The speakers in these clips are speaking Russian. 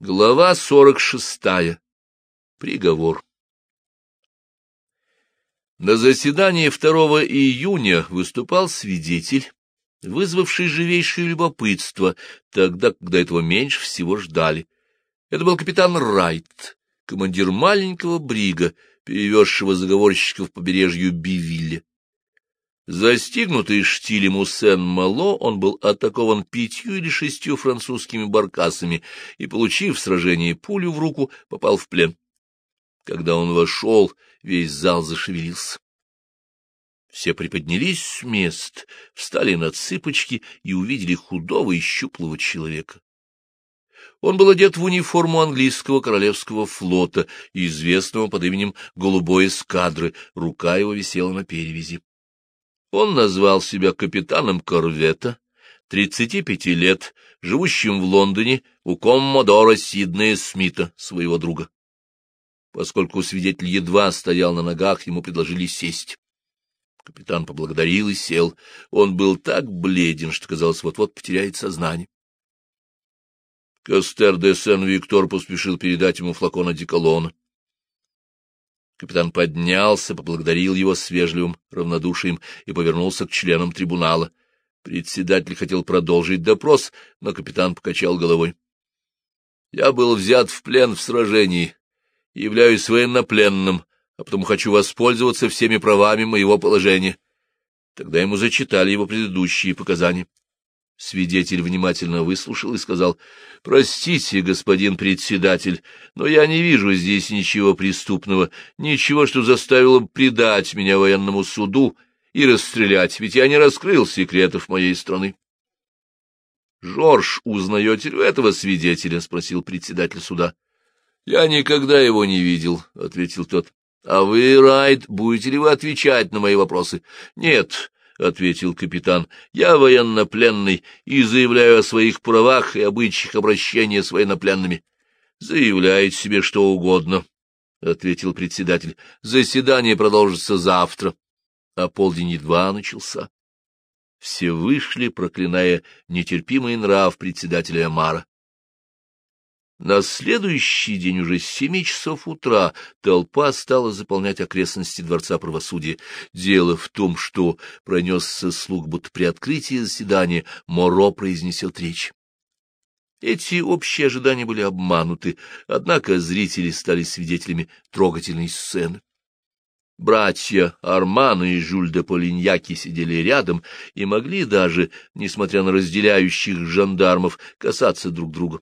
Глава сорок шестая. Приговор. На заседании 2 июня выступал свидетель, вызвавший живейшее любопытство, тогда, когда этого меньше всего ждали. Это был капитан Райт, командир маленького брига, перевезшего заговорщиков по побережью Бивилля. Застигнутый штилем у Сен-Мало, он был атакован пятью или шестью французскими баркасами и, получив в сражении пулю в руку, попал в плен. Когда он вошел, весь зал зашевелился. Все приподнялись с мест, встали на цыпочки и увидели худого и щуплого человека. Он был одет в униформу английского королевского флота, известного под именем Голубой эскадры, рука его висела на перевязи. Он назвал себя капитаном корвета, 35 лет, живущим в Лондоне у коммодора Сиднея Смита, своего друга. Поскольку свидетель едва стоял на ногах, ему предложили сесть. Капитан поблагодарил и сел. Он был так бледен, что, казалось, вот-вот потеряет сознание. Костер де Сен-Виктор поспешил передать ему флакон одеколона. Капитан поднялся, поблагодарил его с вежливым равнодушием и повернулся к членам трибунала. Председатель хотел продолжить допрос, но капитан покачал головой. — Я был взят в плен в сражении, являюсь военнопленным, а потому хочу воспользоваться всеми правами моего положения. Тогда ему зачитали его предыдущие показания. Свидетель внимательно выслушал и сказал, — Простите, господин председатель, но я не вижу здесь ничего преступного, ничего, что заставило бы предать меня военному суду и расстрелять, ведь я не раскрыл секретов моей страны. — Жорж, узнаете ли этого свидетеля? — спросил председатель суда. — Я никогда его не видел, — ответил тот. — А вы, Райт, будете ли вы отвечать на мои вопросы? — Нет, — ответил капитан, — я военнопленный и заявляю о своих правах и обычаях обращения с военнопленными. — Заявляет себе что угодно, — ответил председатель. — Заседание продолжится завтра. А полдень едва начался. Все вышли, проклиная нетерпимый нрав председателя Амара. На следующий день уже с семи часов утра толпа стала заполнять окрестности Дворца правосудия. Дело в том, что пронесся слух, будто при открытии заседания Моро произнесет речь. Эти общие ожидания были обмануты, однако зрители стали свидетелями трогательной сцены. Братья Арман и Жюль де Полиньяки сидели рядом и могли даже, несмотря на разделяющих жандармов, касаться друг друга.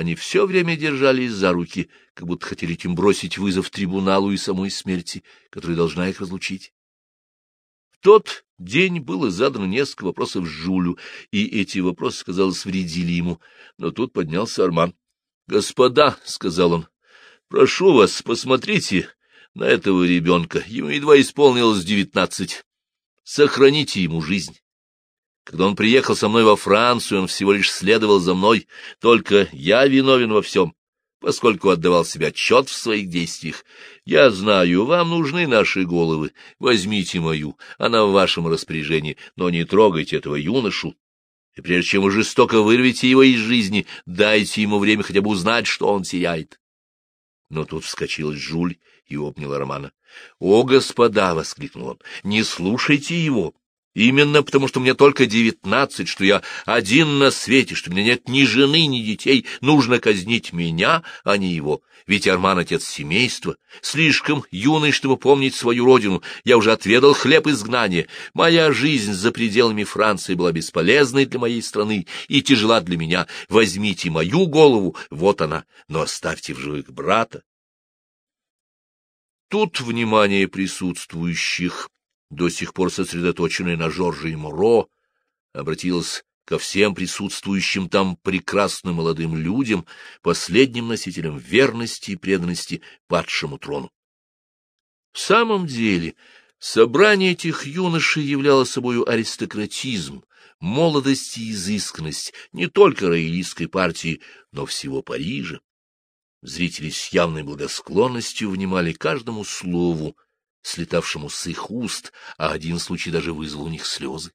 Они все время держались за руки, как будто хотели им бросить вызов трибуналу и самой смерти, которая должна их разлучить. В тот день было задано несколько вопросов Жулю, и эти вопросы, казалось, вредили ему. Но тут поднялся Арман. — Господа, — сказал он, — прошу вас, посмотрите на этого ребенка. Ему едва исполнилось девятнадцать. Сохраните ему жизнь. Когда он приехал со мной во Францию, он всего лишь следовал за мной, только я виновен во всем, поскольку отдавал себе отчет в своих действиях. Я знаю, вам нужны наши головы, возьмите мою, она в вашем распоряжении, но не трогайте этого юношу. И прежде чем вы жестоко вырвете его из жизни, дайте ему время хотя бы узнать, что он сияет. Но тут вскочил Жуль и обнял Романа. — О, господа! — воскликнул он. — Не слушайте его! Именно потому, что мне только девятнадцать, что я один на свете, что у меня нет ни жены, ни детей, нужно казнить меня, а не его. Ведь Арман — отец семейства, слишком юный, чтобы помнить свою родину. Я уже отведал хлеб изгнания. Моя жизнь за пределами Франции была бесполезной для моей страны и тяжела для меня. Возьмите мою голову, вот она, но оставьте в живых брата. Тут внимание присутствующих до сих пор сосредоточенная на Жорже и Муро, обратилась ко всем присутствующим там прекрасным молодым людям, последним носителям верности и преданности падшему трону. В самом деле, собрание этих юношей являло собою аристократизм, молодость и изысканность не только роялистской партии, но всего Парижа. Зрители с явной благосклонностью внимали каждому слову, слетавшему с их уст, а один случай даже вызвал у них слезы.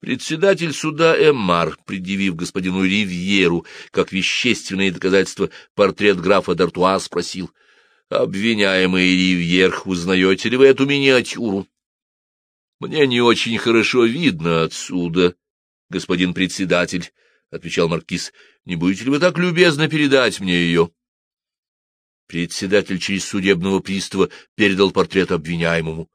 Председатель суда Эммар, предъявив господину Ривьеру как вещественное доказательство портрет графа Д'Артуа, спросил, «Обвиняемый Ривьер, узнаете ли вы эту миниатюру?» «Мне не очень хорошо видно отсюда, господин председатель», — отвечал маркиз. «Не будете ли вы так любезно передать мне ее?» Председатель через судебного пристава передал портрет обвиняемому.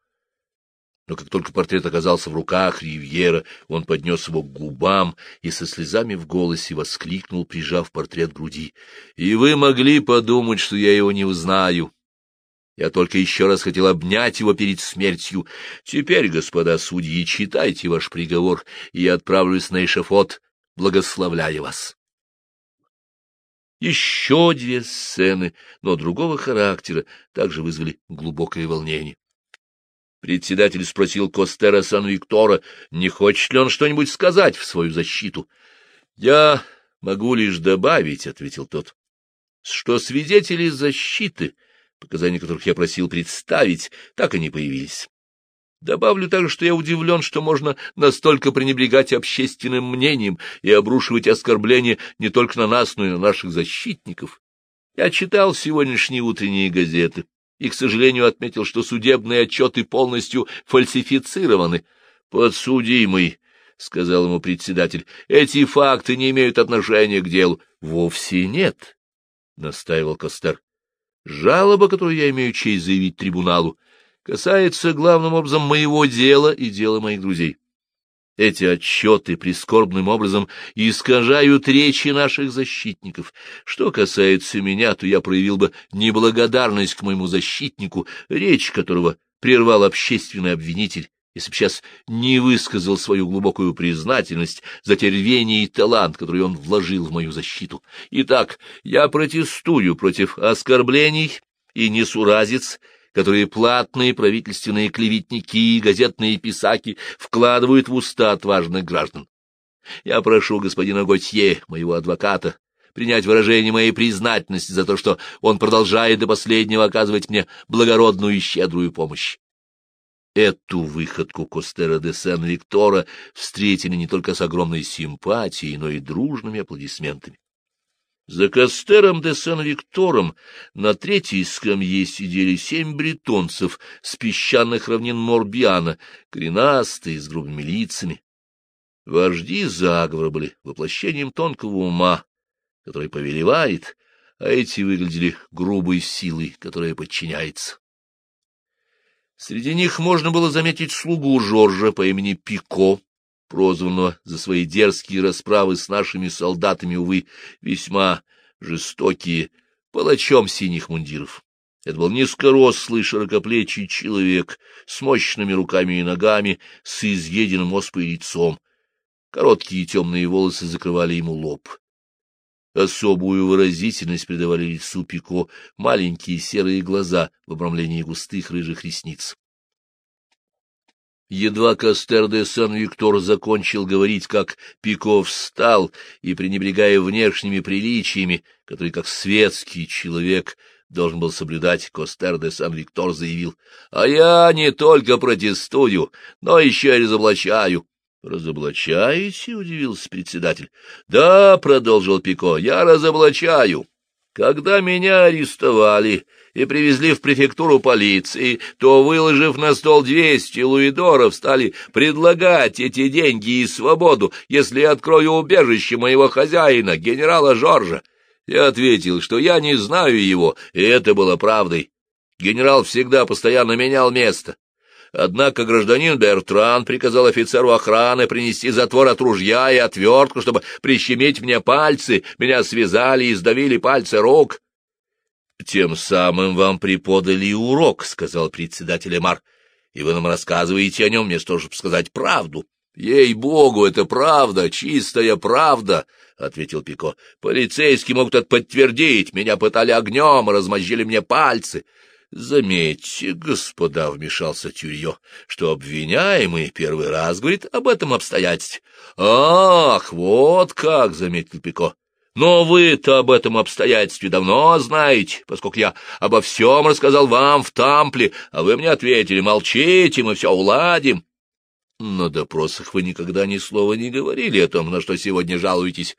Но как только портрет оказался в руках Ривьера, он поднес его к губам и со слезами в голосе воскликнул, прижав портрет к груди. — И вы могли подумать, что я его не узнаю. Я только еще раз хотел обнять его перед смертью. Теперь, господа судьи, читайте ваш приговор, и я отправлюсь на эшафот, благословляя вас. Еще две сцены, но другого характера, также вызвали глубокое волнение. Председатель спросил Костера Сан-Виктора, не хочет ли он что-нибудь сказать в свою защиту. — Я могу лишь добавить, — ответил тот, — что свидетели защиты, показания которых я просил представить, так и не появились. Добавлю также, что я удивлен, что можно настолько пренебрегать общественным мнением и обрушивать оскорбления не только на нас, но и на наших защитников. Я читал сегодняшние утренние газеты и, к сожалению, отметил, что судебные отчеты полностью фальсифицированы. «Подсудимый», — сказал ему председатель, — «эти факты не имеют отношения к делу». «Вовсе нет», — настаивал Костер. «Жалоба, которую я имею честь заявить трибуналу, касается главным образом моего дела и дела моих друзей. Эти отчеты прискорбным образом искажают речи наших защитников. Что касается меня, то я проявил бы неблагодарность к моему защитнику, речь которого прервал общественный обвинитель, если бы сейчас не высказал свою глубокую признательность за те рвение и талант, который он вложил в мою защиту. Итак, я протестую против оскорблений и несуразиц, которые платные правительственные клеветники и газетные писаки вкладывают в уста отважных граждан. Я прошу господина Готье, моего адвоката, принять выражение моей признательности за то, что он продолжает до последнего оказывать мне благородную и щедрую помощь. Эту выходку Костера де Сен-Виктора встретили не только с огромной симпатией, но и дружными аплодисментами. За Кастером де Сен-Виктором на третьей скамье сидели семь бретонцев с песчаных равнин Морбиана, коренастые, с грубыми лицами. Вожди заговора были воплощением тонкого ума, который повелевает, а эти выглядели грубой силой, которая подчиняется. Среди них можно было заметить слугу Жоржа по имени Пико, прозванного за свои дерзкие расправы с нашими солдатами, увы, весьма жестокие, палачом синих мундиров. Это был низкорослый, широкоплечий человек с мощными руками и ногами, с изъеденным оспой лицом. Короткие темные волосы закрывали ему лоб. Особую выразительность придавали лицу Пико маленькие серые глаза в обрамлении густых рыжих ресниц. Едва Кастер де Сан-Виктор закончил говорить, как Пико встал и, пренебрегая внешними приличиями, которые, как светский человек, должен был соблюдать, Костер де Сан-Виктор заявил, «А я не только протестую, но еще и разоблачаю». «Разоблачаете?» — удивился председатель. «Да», — продолжил Пико, — «я разоблачаю. Когда меня арестовали, и привезли в префектуру полиции, то, выложив на стол двести луидоров, стали предлагать эти деньги и свободу, если я открою убежище моего хозяина, генерала Жоржа. Я ответил, что я не знаю его, и это было правдой. Генерал всегда постоянно менял место. Однако гражданин Бертран приказал офицеру охраны принести затвор от ружья и отвертку, чтобы прищемить мне пальцы. Меня связали и сдавили пальцы рук. — Тем самым вам преподали урок, — сказал председатель Эмар, — и вы нам рассказываете о нем вместо того, сказать правду. — Ей-богу, это правда, чистая правда, — ответил Пико. — Полицейские могут это подтвердить. Меня пытали огнем, размозжили мне пальцы. — Заметьте, господа, — вмешался Тюрье, — что обвиняемый первый раз говорит об этом обстоятельстве. — Ах, вот как, — заметил Пико. Но вы-то об этом обстоятельстве давно знаете, поскольку я обо всем рассказал вам в Тампле, а вы мне ответили, молчите, мы все уладим. На допросах вы никогда ни слова не говорили о том, на что сегодня жалуетесь.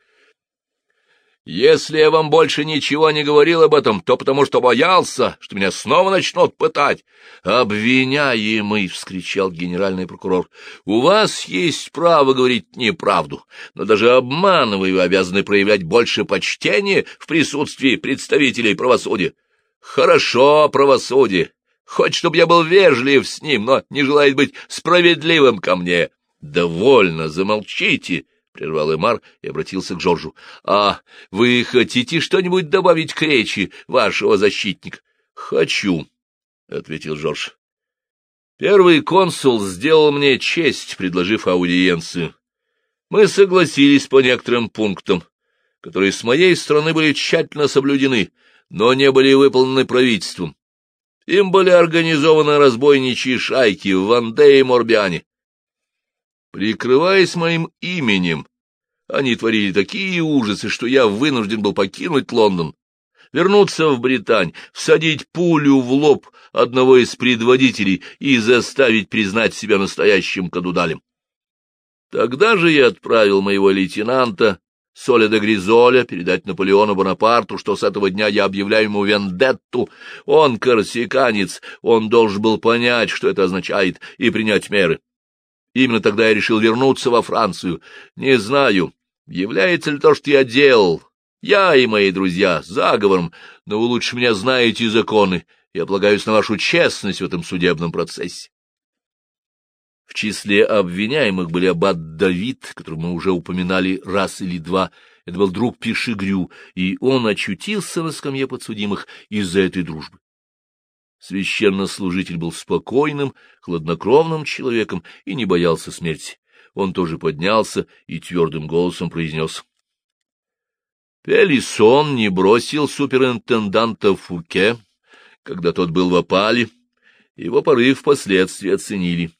Если я вам больше ничего не говорил об этом, то потому что боялся, что меня снова начнут пытать. Обвиняемый, — вскричал генеральный прокурор, — у вас есть право говорить неправду, но даже обманывая вы обязаны проявлять больше почтения в присутствии представителей правосудия. Хорошо, правосудие. Хочет, чтобы я был вежлив с ним, но не желает быть справедливым ко мне. Довольно, замолчите, — прервал Эмар и обратился к Жоржу. — А вы хотите что-нибудь добавить к речи вашего защитника? — Хочу, — ответил Жорж. — Первый консул сделал мне честь, предложив аудиенцию. Мы согласились по некоторым пунктам, которые с моей стороны были тщательно соблюдены, но не были выполнены правительством. Им были организованы разбойничьи шайки в Ванде и Морбиане. Прикрываясь моим именем, они творили такие ужасы, что я вынужден был покинуть Лондон, вернуться в Британь, всадить пулю в лоб одного из предводителей и заставить признать себя настоящим кадудалем. Тогда же я отправил моего лейтенанта Соля де Гризоля передать Наполеону Бонапарту, что с этого дня я объявляю ему вендетту. Он корсиканец, он должен был понять, что это означает, и принять меры. Именно тогда я решил вернуться во Францию. Не знаю, является ли то, что я делал, я и мои друзья, заговором, но вы лучше меня знаете законы. Я полагаюсь на вашу честность в этом судебном процессе. В числе обвиняемых были аббат Давид, которого мы уже упоминали раз или два. Это был друг Пишигрю, и он очутился на скамье подсудимых из-за этой дружбы. Священнослужитель был спокойным, хладнокровным человеком и не боялся смерти. Он тоже поднялся и твердым голосом произнес. Пелисон не бросил суперинтенданта Фуке, когда тот был в опале. Его порыв впоследствии оценили.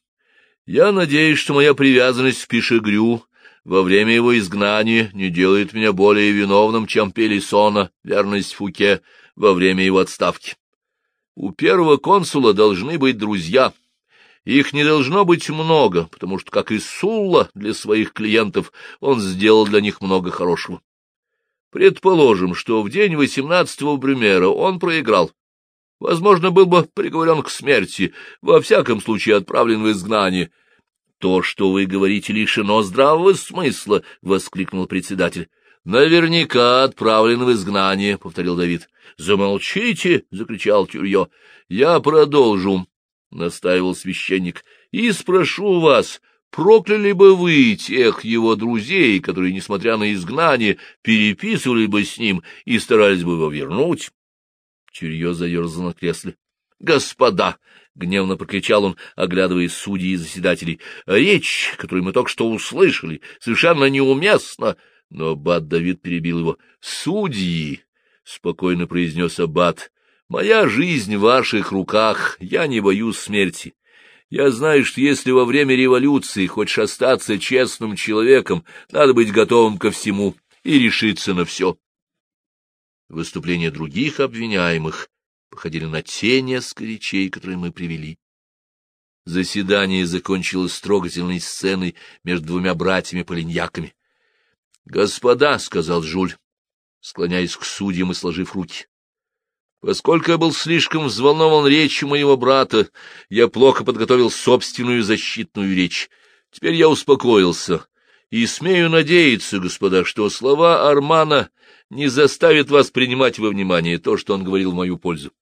Я надеюсь, что моя привязанность к Пишегрю во время его изгнания не делает меня более виновным, чем Пелисона, верность Фуке, во время его отставки. У первого консула должны быть друзья. Их не должно быть много, потому что, как и Сулла для своих клиентов, он сделал для них много хорошего. Предположим, что в день 18-го Брюмера он проиграл. Возможно, был бы приговорен к смерти, во всяком случае отправлен в изгнание. — То, что вы говорите, лишено здравого смысла, — воскликнул председатель. — Наверняка отправлен в изгнание, — повторил Давид. — Замолчите! — закричал Тюрье. — Я продолжу, — настаивал священник, — и спрошу вас, прокляли бы вы тех его друзей, которые, несмотря на изгнание, переписывали бы с ним и старались бы его вернуть? Тюрье заерзал на кресле. — Господа! — гневно прокричал он, оглядывая судьи и заседателей. — Речь, которую мы только что услышали, совершенно неуместна. Но аббат Давид перебил его. — Судьи, — спокойно произнес аббат, — моя жизнь в ваших руках, я не боюсь смерти. Я знаю, что если во время революции хочешь остаться честным человеком, надо быть готовым ко всему и решиться на все. Выступления других обвиняемых походили на те несколько речей, которые мы привели. Заседание закончилось трогательной сценой между двумя братьями-полиньяками. — Господа, — сказал Жуль, склоняясь к судьям и сложив руки, — поскольку я был слишком взволнован речью моего брата, я плохо подготовил собственную защитную речь. Теперь я успокоился и смею надеяться, господа, что слова Армана не заставят вас принимать во внимание то, что он говорил в мою пользу.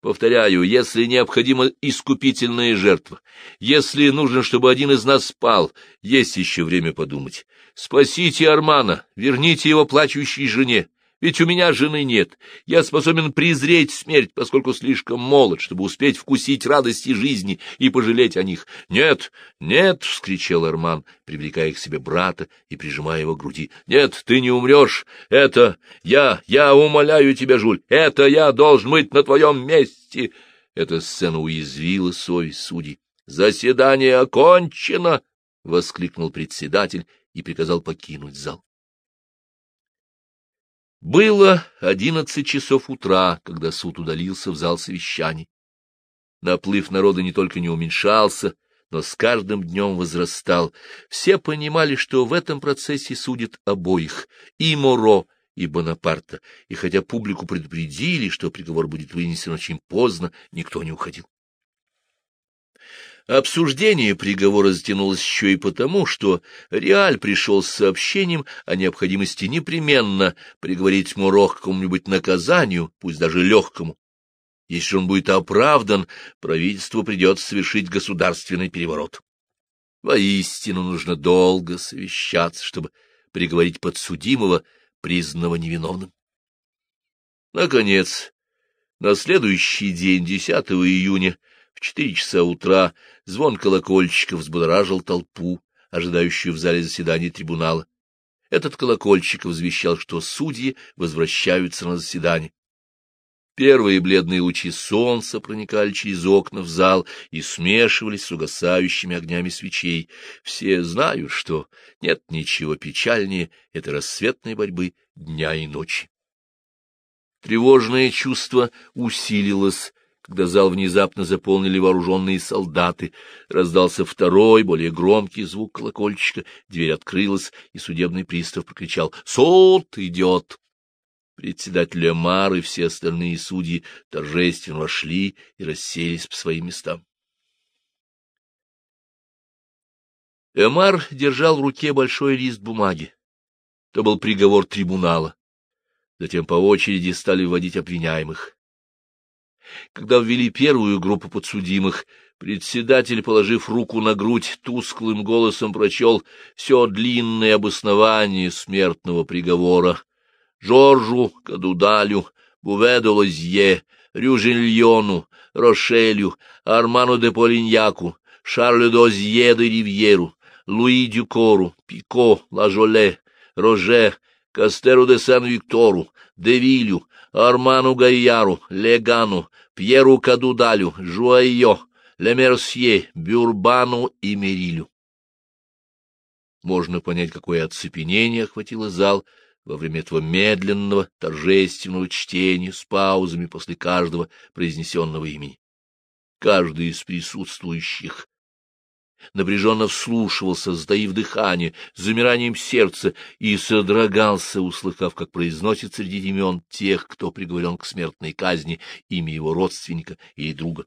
Повторяю, если необходима искупительная жертва, если нужно, чтобы один из нас спал, есть еще время подумать. Спасите Армана, верните его плачущей жене, ведь у меня жены нет. Я способен презреть смерть, поскольку слишком молод, чтобы успеть вкусить радости жизни и пожалеть о них. — Нет, нет! — вскричал Арман, привлекая к себе брата и прижимая его к груди. — Нет, ты не умрешь! Это я, я умоляю тебя, Жуль, это я должен быть на твоем месте! Эта сцена уязвила совесть судей. — Заседание окончено! — воскликнул председатель и приказал покинуть зал. Было одиннадцать часов утра, когда суд удалился в зал совещаний. Наплыв народа не только не уменьшался, но с каждым днем возрастал. Все понимали, что в этом процессе судят обоих, и Моро, и Бонапарта, и хотя публику предупредили, что приговор будет вынесен очень поздно, никто не уходил. Обсуждение приговора затянулось еще и потому, что Реаль пришел с сообщением о необходимости непременно приговорить Муро к какому-нибудь наказанию, пусть даже легкому. Если он будет оправдан, правительству придется совершить государственный переворот. Воистину нужно долго совещаться, чтобы приговорить подсудимого, признанного невиновным. Наконец, на следующий день, 10 июня, в четыре часа утра звон колокольчика взбудоражил толпу, ожидающую в зале заседания трибунала. Этот колокольчик возвещал, что судьи возвращаются на заседание. Первые бледные лучи солнца проникали через окна в зал и смешивались с угасающими огнями свечей. Все знают, что нет ничего печальнее этой рассветной борьбы дня и ночи. Тревожное чувство усилилось, когда зал внезапно заполнили вооруженные солдаты. Раздался второй, более громкий звук колокольчика, дверь открылась, и судебный пристав прокричал «Суд идет!». Председатель Эмар и все остальные судьи торжественно вошли и расселись по своим местам. Эмар держал в руке большой лист бумаги. То был приговор трибунала. Затем по очереди стали вводить обвиняемых. Когда ввели первую группу подсудимых, председатель, положив руку на грудь, тусклым голосом прочел все длинное обоснование смертного приговора. Жоржу Кадудалю, Буведу Лозье, Рюжильону, Рошелю, Арману де Полиньяку, Шарлю Дозье де Ривьеру, Луи Дюкору, Пико, Лажоле, Роже, Кастеру де Сан-Виктору, Девилю, Арману Гайяру, Легану, Пьеру Кадудалю, Жуайо, Лемерсье, Бюрбану и Мерилю. Можно понять, какое оцепенение охватило зал во время этого медленного, торжественного чтения с паузами после каждого произнесенного имени. Каждый из присутствующих напряженно вслушивался, сдаив дыхание, с замиранием сердца, и содрогался, услыхав, как произносит среди имен тех, кто приговорен к смертной казни, имя его родственника или друга.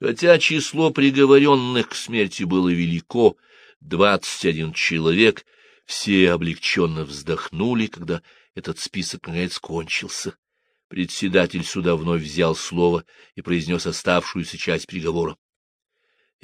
Хотя число приговоренных к смерти было велико, двадцать один человек, все облегченно вздохнули, когда этот список наконец кончился. Председатель суда вновь взял слово и произнес оставшуюся часть приговора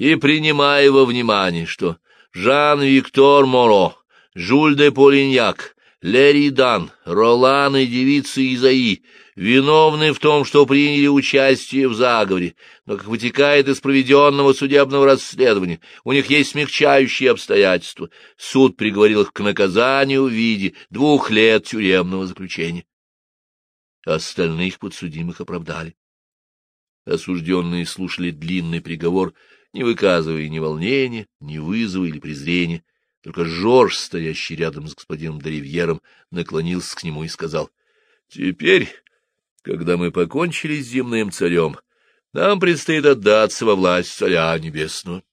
и принимая во внимание, что Жан-Виктор Моро, Жюль де Полиньяк, Леридан, Ролан и девица Изаи виновны в том, что приняли участие в заговоре, но, как вытекает из проведенного судебного расследования, у них есть смягчающие обстоятельства. Суд приговорил их к наказанию в виде двух лет тюремного заключения. Остальных подсудимых оправдали. Осужденные слушали длинный приговор, не выказывая ни волнения, ни вызова или презрения. Только Жорж, стоящий рядом с господином Доривьером, наклонился к нему и сказал, — Теперь, когда мы покончили с земным царем, нам предстоит отдаться во власть царя небесного.